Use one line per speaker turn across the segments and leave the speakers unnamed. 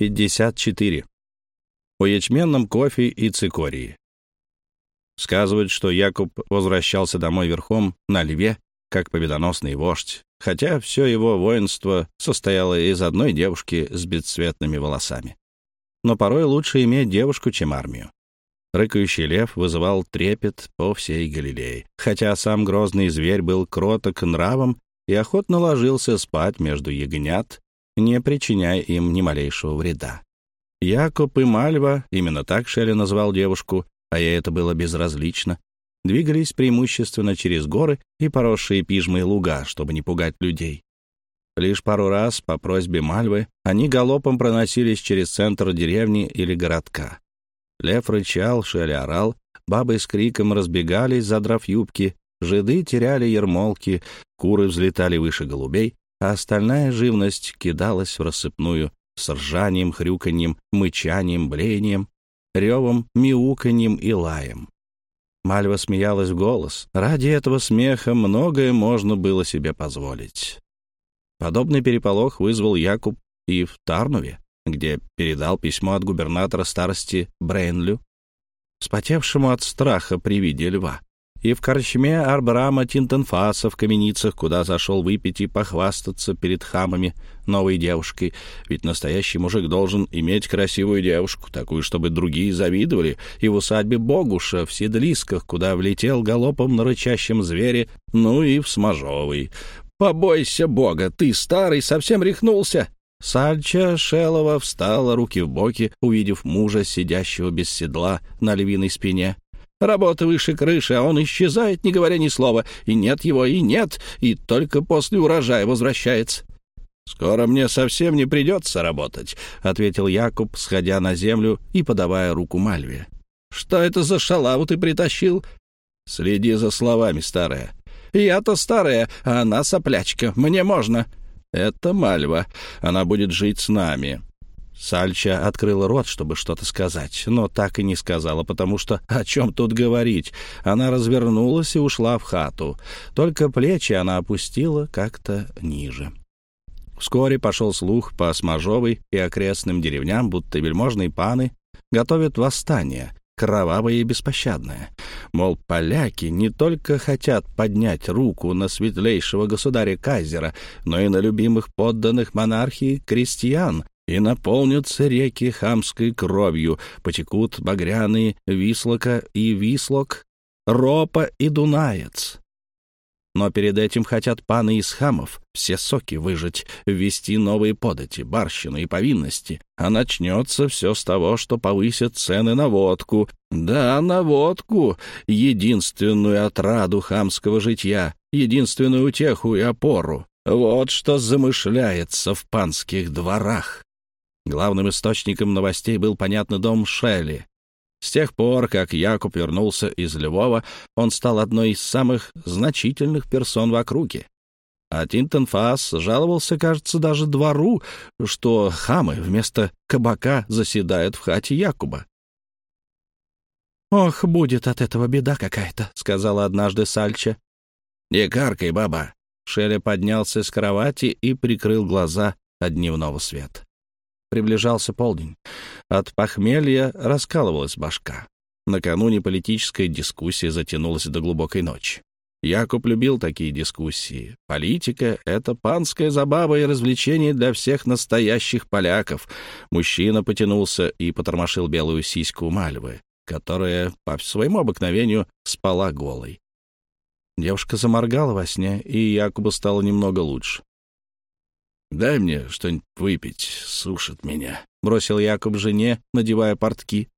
54. О ячменном кофе и цикории. Сказывают, что Якуб возвращался домой верхом на льве, как победоносный вождь, хотя все его воинство состояло из одной девушки с бесцветными волосами. Но порой лучше иметь девушку, чем армию. Рыкающий лев вызывал трепет по всей Галилее, хотя сам грозный зверь был кроток нравом и охотно ложился спать между ягнят, не причиняя им ни малейшего вреда. Якоб и Мальва, именно так Шелли назвал девушку, а ей это было безразлично, двигались преимущественно через горы и поросшие пижмой луга, чтобы не пугать людей. Лишь пару раз, по просьбе Мальвы, они галопом проносились через центр деревни или городка. Лев рычал, Шелли орал, бабы с криком разбегались, задрав юбки, жиды теряли ермолки, куры взлетали выше голубей, а остальная живность кидалась в рассыпную, с ржанием, хрюканьем, мычанием, блеянием, ревом, мяуканьем и лаем. Мальва смеялась в голос. Ради этого смеха многое можно было себе позволить. Подобный переполох вызвал Якуб и в Тарнове, где передал письмо от губернатора старости Брейнлю, спотевшему от страха при виде льва и в корчме Арбрама Тинтенфаса в каменицах, куда зашел выпить и похвастаться перед хамами новой девушкой. Ведь настоящий мужик должен иметь красивую девушку, такую, чтобы другие завидовали, и в усадьбе Богуша в Седлисках, куда влетел галопом на рычащем звере, ну и в Смажовой. «Побойся Бога, ты старый, совсем рехнулся!» Сальча Шелова встала руки в боки, увидев мужа, сидящего без седла на львиной спине. Работа выше крыши, а он исчезает, не говоря ни слова. И нет его, и нет, и только после урожая возвращается. «Скоро мне совсем не придется работать», — ответил Якуб, сходя на землю и подавая руку Мальве. «Что это за шалаву ты притащил?» «Следи за словами, старая». «Я-то старая, а она соплячка. Мне можно». «Это Мальва. Она будет жить с нами. Сальча открыла рот, чтобы что-то сказать, но так и не сказала, потому что о чем тут говорить? Она развернулась и ушла в хату. Только плечи она опустила как-то ниже. Вскоре пошел слух по Смажовой и окрестным деревням, будто вельможные паны готовят восстание, кровавое и беспощадное. Мол, поляки не только хотят поднять руку на светлейшего государя Кайзера, но и на любимых подданных монархии крестьян, и наполнятся реки хамской кровью, потекут багряные Вислока и Вислок, Ропа и Дунаец. Но перед этим хотят паны из хамов все соки выжать, ввести новые подати, барщину и повинности. А начнется все с того, что повысят цены на водку. Да, на водку, единственную отраду хамского житья, единственную утеху и опору. Вот что замышляется в панских дворах. Главным источником новостей был, понятно, дом Шелли. С тех пор, как Якуб вернулся из Львова, он стал одной из самых значительных персон в округе. А Тинтенфас жаловался, кажется, даже двору, что хамы вместо кабака заседают в хате Якуба. «Ох, будет от этого беда какая-то», — сказала однажды Сальча. «Не каркай, баба!» Шеля поднялся с кровати и прикрыл глаза от дневного света. Приближался полдень. От похмелья раскалывалась башка. Накануне политическая дискуссия затянулась до глубокой ночи. Якуб любил такие дискуссии. Политика — это панская забава и развлечение для всех настоящих поляков. Мужчина потянулся и потормошил белую сиську Мальвы, которая, по своему обыкновению, спала голой. Девушка заморгала во сне, и Якубу стало немного лучше. «Дай мне что-нибудь выпить, сушит меня», — бросил Якоб жене, надевая портки.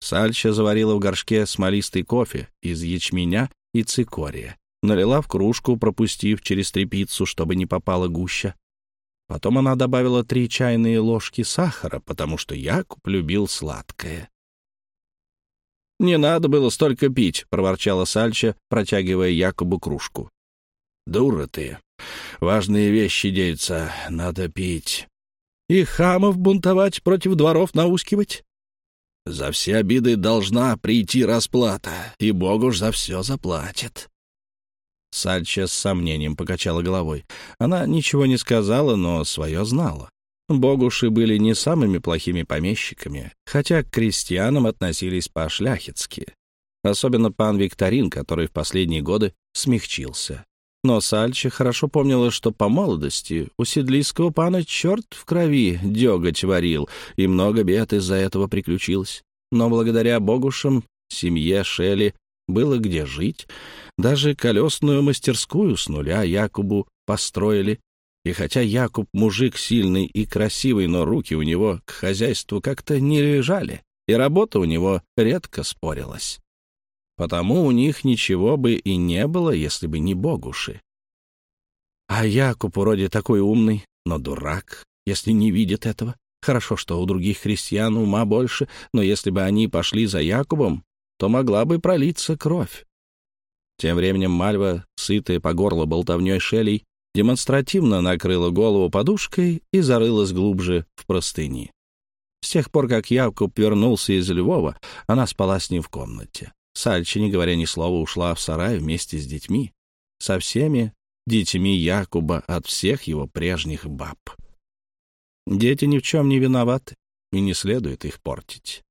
Сальча заварила в горшке смолистый кофе из ячменя и цикория, налила в кружку, пропустив через трепицу, чтобы не попала гуща. Потом она добавила три чайные ложки сахара, потому что Якуб любил сладкое. «Не надо было столько пить», — проворчала Сальча, протягивая Якобу кружку. «Дура ты. Важные вещи деются. Надо пить». «И хамов бунтовать против дворов наускивать?» «За все обиды должна прийти расплата, и Бог уж за все заплатит». Сальча с сомнением покачала головой. Она ничего не сказала, но свое знала. Богуши были не самыми плохими помещиками, хотя к крестьянам относились по-шляхетски. Особенно пан Викторин, который в последние годы смягчился. Но Сальча хорошо помнила, что по молодости у седлийского пана черт в крови деготь варил, и много бед из-за этого приключилось. Но благодаря Богушам семье Шелли было где жить. Даже колесную мастерскую с нуля Якубу построили. И хотя Якуб мужик сильный и красивый, но руки у него к хозяйству как-то не лежали, и работа у него редко спорилась. Потому у них ничего бы и не было, если бы не богуши. А Якуб вроде такой умный, но дурак, если не видит этого. Хорошо, что у других христиан ума больше, но если бы они пошли за Якубом, то могла бы пролиться кровь. Тем временем Мальва, сытая по горло болтовней шелей, демонстративно накрыла голову подушкой и зарылась глубже в простыни. С тех пор, как Якуб вернулся из Львова, она спала с ним в комнате. Сальча, не говоря ни слова, ушла в сарай вместе с детьми. Со всеми детьми Якуба от всех его прежних баб. Дети ни в чем не виноваты, и не следует их портить.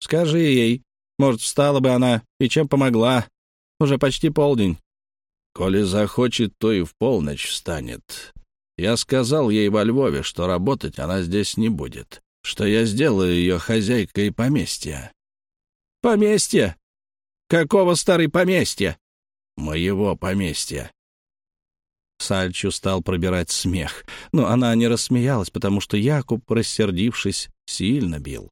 Скажи ей, может, встала бы она, и чем помогла. Уже почти полдень. Коли захочет, то и в полночь встанет. Я сказал ей во Львове, что работать она здесь не будет, что я сделаю ее хозяйкой поместья. «Поместье? Какого старой поместья?» «Моего поместья». Сальчу стал пробирать смех, но она не рассмеялась, потому что Якуб, рассердившись, сильно бил.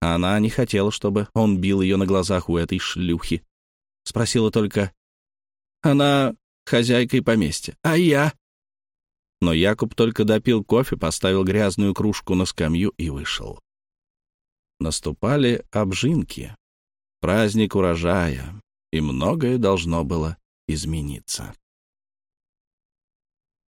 Она не хотела, чтобы он бил ее на глазах у этой шлюхи. Спросила только, «Она хозяйкой поместья, а я?» Но Якуб только допил кофе, поставил грязную кружку на скамью и вышел. Наступали обжинки праздник урожая, и многое должно было измениться.